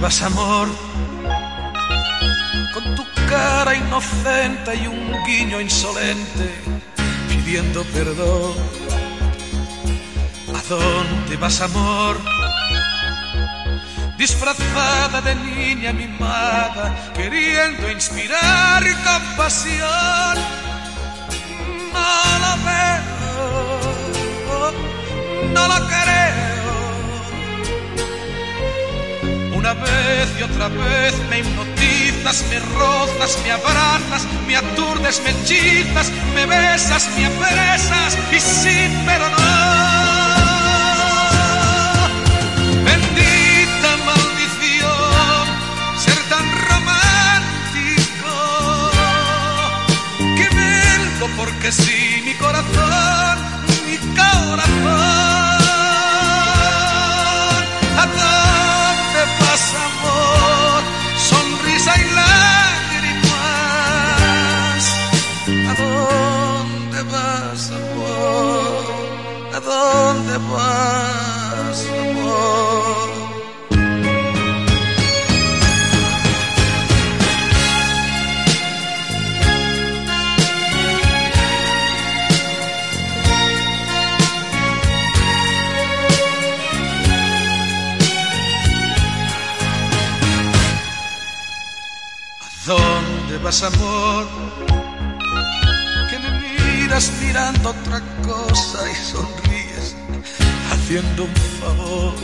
vas, amor? Con tu cara inocente y un guiño insolente, pidiendo perdón. ¿A dónde vas, amor? Disfrazada de niña mimada, queriendo inspirar compasión. No lo veo, no lo creo una vez y otra vez me hipnotizas, me rozas, me abrazas, me aturdes, me hechizas, me besas, me apresas y sí, pero no. Bendita maldición, ser tan romántico. Que verlo porque sí, mi corazón, mi corazón. Dónde vas, amor? ¿A dónde vas, amor? ¿A dónde vas, amor? Miras mirando otra cosa y sonríes haciendo un favor.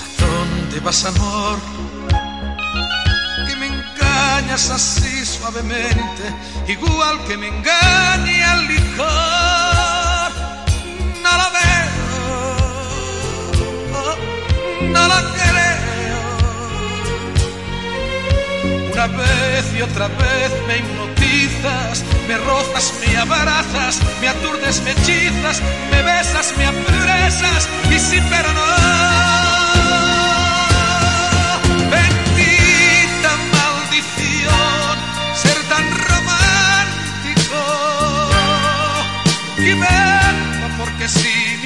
¿A dónde vas, amor? Que me engañas así suavemente, igual que me engaña el licor. No lo veo, no lo creo. Una vez y otra vez me me rozas, me abrazas, me aturdes, me hechizas, me besas, me apresas y sí, pero no. Bendita maldición, ser tan romántico. Y vengo porque sí,